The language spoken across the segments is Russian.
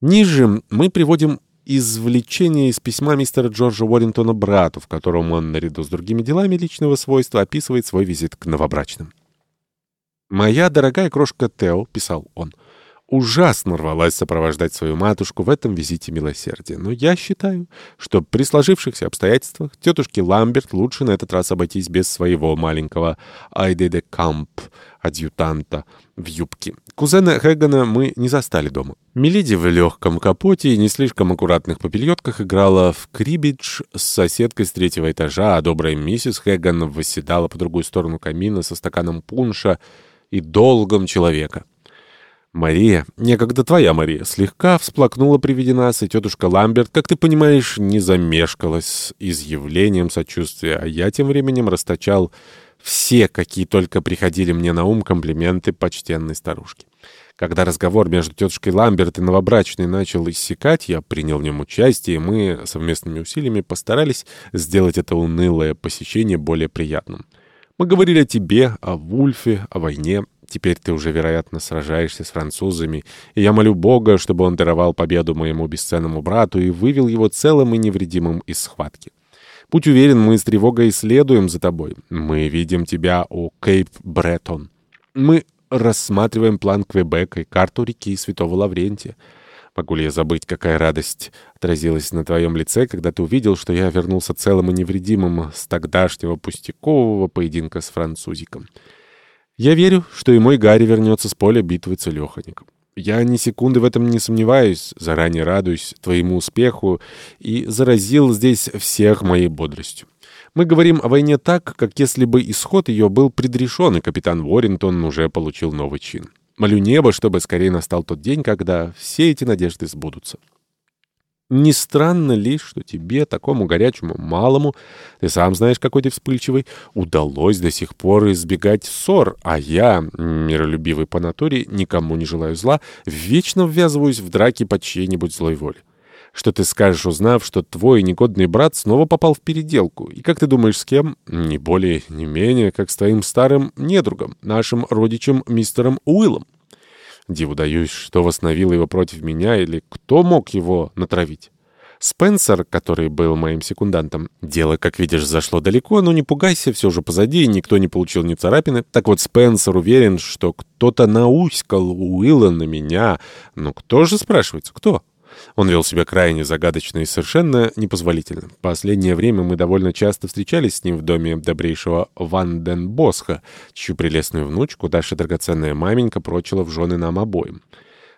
Ниже мы приводим извлечение из письма мистера Джорджа Уоррингтона брату, в котором он, наряду с другими делами личного свойства, описывает свой визит к новобрачным. «Моя дорогая крошка Тео», — писал он, — ужасно рвалась сопровождать свою матушку в этом визите милосердия. Но я считаю, что при сложившихся обстоятельствах тетушке Ламберт лучше на этот раз обойтись без своего маленького Айде де Камп, адъютанта, в юбке. Кузена Хэгана мы не застали дома. Миледи в легком капоте и не слишком аккуратных попельотках играла в крибидж с соседкой с третьего этажа, а добрая миссис Хэган восседала по другую сторону камина со стаканом пунша и долгом человека. Мария, некогда твоя Мария, слегка всплакнула при виде нас, и тетушка Ламберт, как ты понимаешь, не замешкалась с изъявлением сочувствия, а я тем временем расточал все, какие только приходили мне на ум комплименты почтенной старушки. Когда разговор между тетушкой Ламберт и новобрачной начал иссякать, я принял в нем участие, и мы совместными усилиями постарались сделать это унылое посещение более приятным. Мы говорили о тебе, о Вульфе, о войне, Теперь ты уже, вероятно, сражаешься с французами, и я молю Бога, чтобы он даровал победу моему бесценному брату и вывел его целым и невредимым из схватки. Будь уверен, мы с тревогой следуем за тобой. Мы видим тебя у Кейп-Бреттон. Мы рассматриваем план Квебека и карту реки Святого Лаврентия. Могу ли я забыть, какая радость отразилась на твоем лице, когда ты увидел, что я вернулся целым и невредимым с тогдашнего пустякового поединка с французиком?» Я верю, что и мой Гарри вернется с поля битвы целехаником. Я ни секунды в этом не сомневаюсь, заранее радуюсь твоему успеху и заразил здесь всех моей бодростью. Мы говорим о войне так, как если бы исход ее был предрешен, и капитан Уоррингтон уже получил новый чин. Молю небо, чтобы скорее настал тот день, когда все эти надежды сбудутся. Не странно ли, что тебе, такому горячему малому, ты сам знаешь, какой ты вспыльчивый, удалось до сих пор избегать ссор, а я, миролюбивый по натуре, никому не желаю зла, вечно ввязываюсь в драки по чьей-нибудь злой воле? Что ты скажешь, узнав, что твой негодный брат снова попал в переделку? И как ты думаешь, с кем? Не более, не менее, как с твоим старым недругом, нашим родичем мистером Уиллом. Диву даюсь, что восстановило его против меня или кто мог его натравить. Спенсер, который был моим секундантом, дело, как видишь, зашло далеко, но не пугайся, все же позади, никто не получил ни царапины. Так вот, Спенсер уверен, что кто-то науськал Уилла на меня. Но кто же, спрашивается, кто? Он вел себя крайне загадочно и совершенно непозволительно. Последнее время мы довольно часто встречались с ним в доме добрейшего Ванденбосха, чью прелестную внучку Даша драгоценная маменька прочила в жены нам обоим.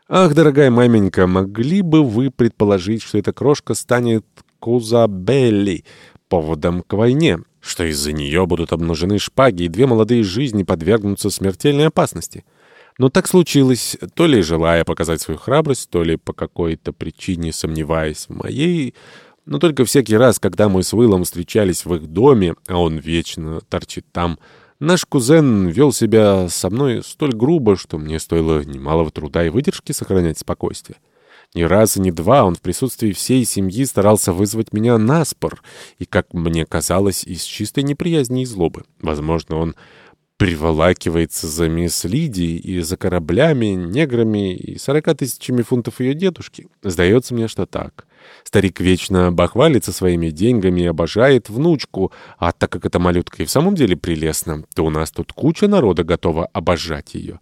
Ах, дорогая маменька, могли бы вы предположить, что эта крошка станет Кузабелли поводом к войне, что из-за нее будут обнажены шпаги, и две молодые жизни подвергнутся смертельной опасности?» Но так случилось, то ли желая показать свою храбрость, то ли по какой-то причине сомневаясь в моей... Но только всякий раз, когда мы с Уиллом встречались в их доме, а он вечно торчит там, наш кузен вел себя со мной столь грубо, что мне стоило немалого труда и выдержки сохранять спокойствие. Ни раз и ни два он в присутствии всей семьи старался вызвать меня на спор, и, как мне казалось, из чистой неприязни и злобы. Возможно, он приволакивается за мисс Лидией и за кораблями, неграми и сорока тысячами фунтов ее дедушки. Сдается мне, что так. Старик вечно бахвалится своими деньгами и обожает внучку, а так как эта малютка и в самом деле прелестна, то у нас тут куча народа готова обожать ее.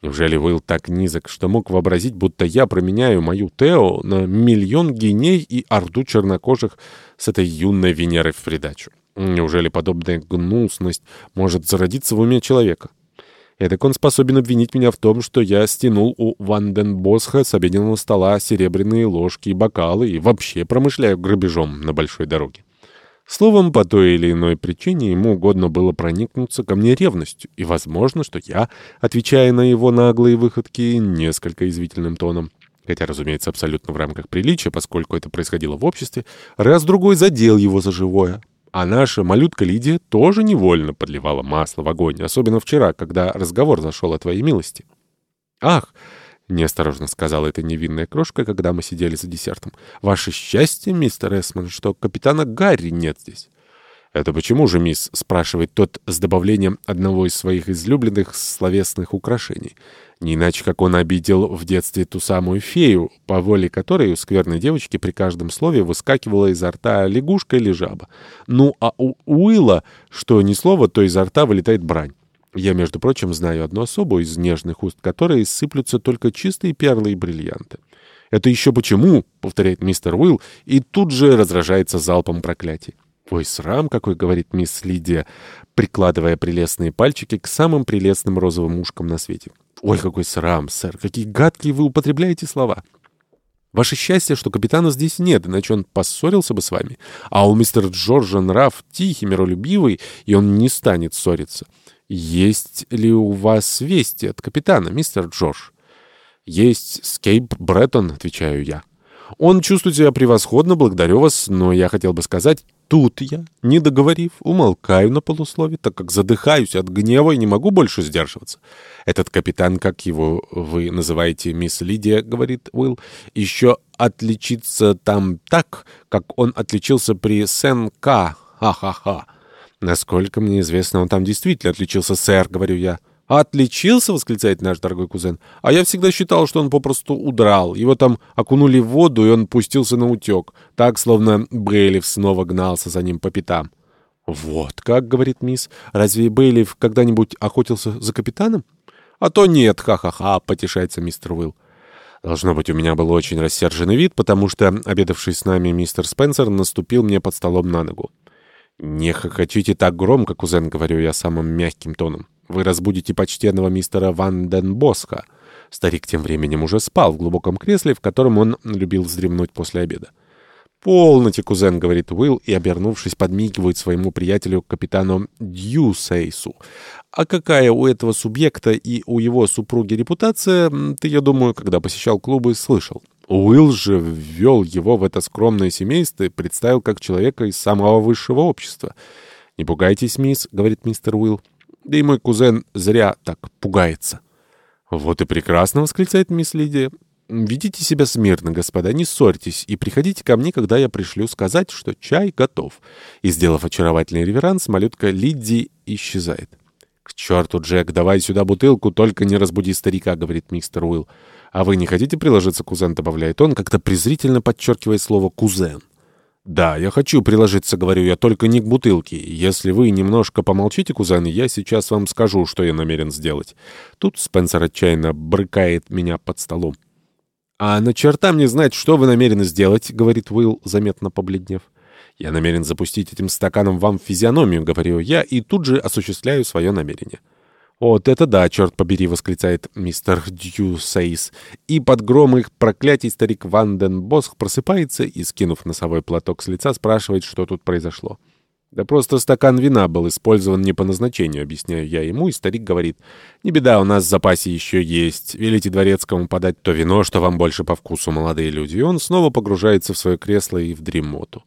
Неужели Уилл так низок, что мог вообразить, будто я променяю мою Тео на миллион геней и орду чернокожих с этой юной Венерой в придачу? Неужели подобная гнусность может зародиться в уме человека? Эдак он способен обвинить меня в том, что я стянул у Ванденбосха с обеденного стола серебряные ложки и бокалы и вообще промышляю грабежом на большой дороге. Словом, по той или иной причине ему угодно было проникнуться ко мне ревностью, и возможно, что я, отвечая на его наглые выходки несколько извительным тоном, хотя, разумеется, абсолютно в рамках приличия, поскольку это происходило в обществе, раз-другой задел его за живое, а наша малютка Лидия тоже невольно подливала масло в огонь, особенно вчера, когда разговор зашел о твоей милости. «Ах!» — неосторожно сказала эта невинная крошка, когда мы сидели за десертом. «Ваше счастье, мистер Эсман, что капитана Гарри нет здесь». «Это почему же, мисс?» — спрашивает тот с добавлением одного из своих излюбленных словесных украшений. Не иначе, как он обидел в детстве ту самую фею, по воле которой у скверной девочки при каждом слове выскакивала изо рта лягушка или жаба. Ну, а у Уилла, что ни слова, то изо рта вылетает брань. Я, между прочим, знаю одну особу из нежных уст, которой сыплются только чистые перлы и бриллианты. «Это еще почему?» — повторяет мистер Уилл, и тут же разражается залпом проклятий. «Ой, срам какой!» — говорит мисс Лидия, прикладывая прелестные пальчики к самым прелестным розовым ушкам на свете. «Ой, какой срам, сэр! Какие гадкие вы употребляете слова!» Ваше счастье, что капитана здесь нет, иначе он поссорился бы с вами. А у мистера Джорджа нрав тихий, миролюбивый, и он не станет ссориться. Есть ли у вас вести от капитана, мистер Джордж? Есть Скейп Бреттон, отвечаю я. Он чувствует себя превосходно, благодарю вас, но я хотел бы сказать, тут я, не договорив, умолкаю на полуслове, так как задыхаюсь от гнева и не могу больше сдерживаться. Этот капитан, как его вы называете, мисс Лидия, говорит Уилл, еще отличится там так, как он отличился при Сен-Ка, ха-ха-ха. Насколько мне известно, он там действительно отличился, сэр, говорю я. «Отличился?» — восклицает наш дорогой кузен. «А я всегда считал, что он попросту удрал. Его там окунули в воду, и он пустился на утек. Так, словно Бейлиф снова гнался за ним по пятам». «Вот как», — говорит мисс. «Разве Бейлиф когда-нибудь охотился за капитаном?» «А то нет, ха-ха-ха», — потешается мистер Уилл. Должно быть, у меня был очень рассерженный вид, потому что, обедавший с нами мистер Спенсер, наступил мне под столом на ногу. «Не хохочите так громко, кузен», — говорю я самым мягким тоном. Вы разбудите почтенного мистера Ван Ден Боска. Старик тем временем уже спал в глубоком кресле, в котором он любил вздремнуть после обеда. «Полноте, кузен», — говорит Уилл, и, обернувшись, подмигивает своему приятелю, капитану Дьюсейсу. «А какая у этого субъекта и у его супруги репутация, ты, я думаю, когда посещал клубы, слышал». Уилл же ввел его в это скромное семейство и представил как человека из самого высшего общества. «Не пугайтесь, мисс», — говорит мистер Уилл. Да и мой кузен зря так пугается. «Вот и прекрасно!» — восклицает мисс Лидия. «Ведите себя смирно, господа, не ссорьтесь, и приходите ко мне, когда я пришлю сказать, что чай готов». И, сделав очаровательный реверанс, малютка Лидди исчезает. «К черту, Джек, давай сюда бутылку, только не разбуди старика», — говорит мистер Уилл. «А вы не хотите приложиться, кузен?» — добавляет он, как-то презрительно подчеркивая слово «кузен». «Да, я хочу приложиться, говорю я, только не к бутылке. Если вы немножко помолчите, кузен, я сейчас вам скажу, что я намерен сделать». Тут Спенсер отчаянно брыкает меня под столом. «А на черта мне знать, что вы намерены сделать», — говорит Уилл, заметно побледнев. «Я намерен запустить этим стаканом вам в физиономию», — говорю я, и тут же осуществляю свое намерение. «Вот это да, черт побери!» — восклицает мистер Дьюсейс. И под гром их проклятий старик Ванден Босх просыпается и, скинув носовой платок с лица, спрашивает, что тут произошло. «Да просто стакан вина был использован не по назначению», — объясняю я ему, и старик говорит. «Не беда, у нас в запасе еще есть. Велите дворецкому подать то вино, что вам больше по вкусу, молодые люди». И он снова погружается в свое кресло и в дремоту.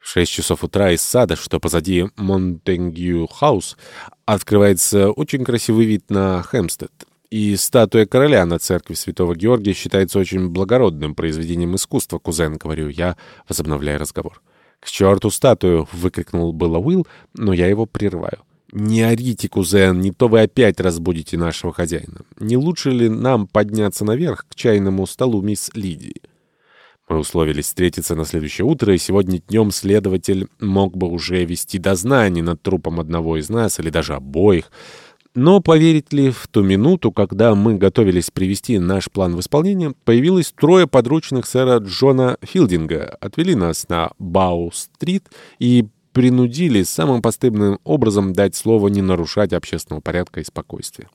В шесть часов утра из сада, что позади Монтегю-хаус, открывается очень красивый вид на Хэмстед. И статуя короля на церкви Святого Георгия считается очень благородным произведением искусства, кузен, говорю я, возобновляя разговор. «К черту статую!» — выкрикнул было Уилл, но я его прерываю. «Не орите, кузен, не то вы опять разбудите нашего хозяина. Не лучше ли нам подняться наверх к чайному столу мисс Лидии?» Мы условились встретиться на следующее утро, и сегодня днем следователь мог бы уже вести дознание над трупом одного из нас или даже обоих. Но поверить ли в ту минуту, когда мы готовились привести наш план в исполнение, появилось трое подручных сэра Джона Филдинга, отвели нас на Бау-стрит и принудили самым постыдным образом дать слово не нарушать общественного порядка и спокойствия.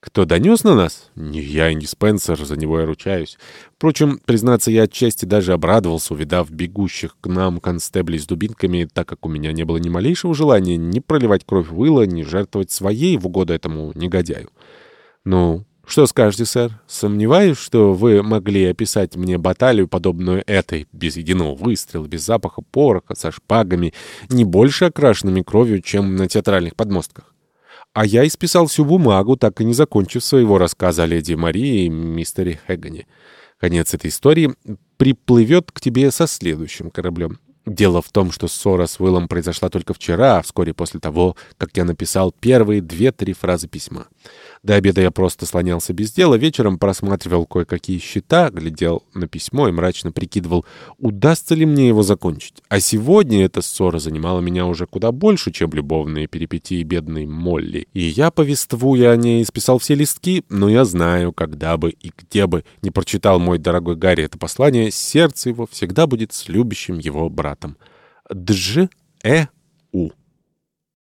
Кто донес на нас? Не я и не Спенсер, за него я ручаюсь. Впрочем, признаться, я отчасти даже обрадовался, увидав бегущих к нам констеблей с дубинками, так как у меня не было ни малейшего желания ни проливать кровь Уилла, ни жертвовать своей в угоду этому негодяю. Ну, что скажете, сэр? Сомневаюсь, что вы могли описать мне баталию, подобную этой, без единого выстрела, без запаха пороха, со шпагами, не больше окрашенными кровью, чем на театральных подмостках. А я исписал всю бумагу, так и не закончив своего рассказа о леди Марии и мистере Хэггане. Конец этой истории приплывет к тебе со следующим кораблем. Дело в том, что ссора с Уиллом произошла только вчера, вскоре после того, как я написал первые две-три фразы письма. До обеда я просто слонялся без дела, вечером просматривал кое-какие счета, глядел на письмо и мрачно прикидывал, удастся ли мне его закончить. А сегодня эта ссора занимала меня уже куда больше, чем любовные перипетии бедной Молли. И я, повествуя о ней, исписал все листки, но я знаю, когда бы и где бы не прочитал мой дорогой Гарри это послание, сердце его всегда будет с любящим его братом. Дж. Э.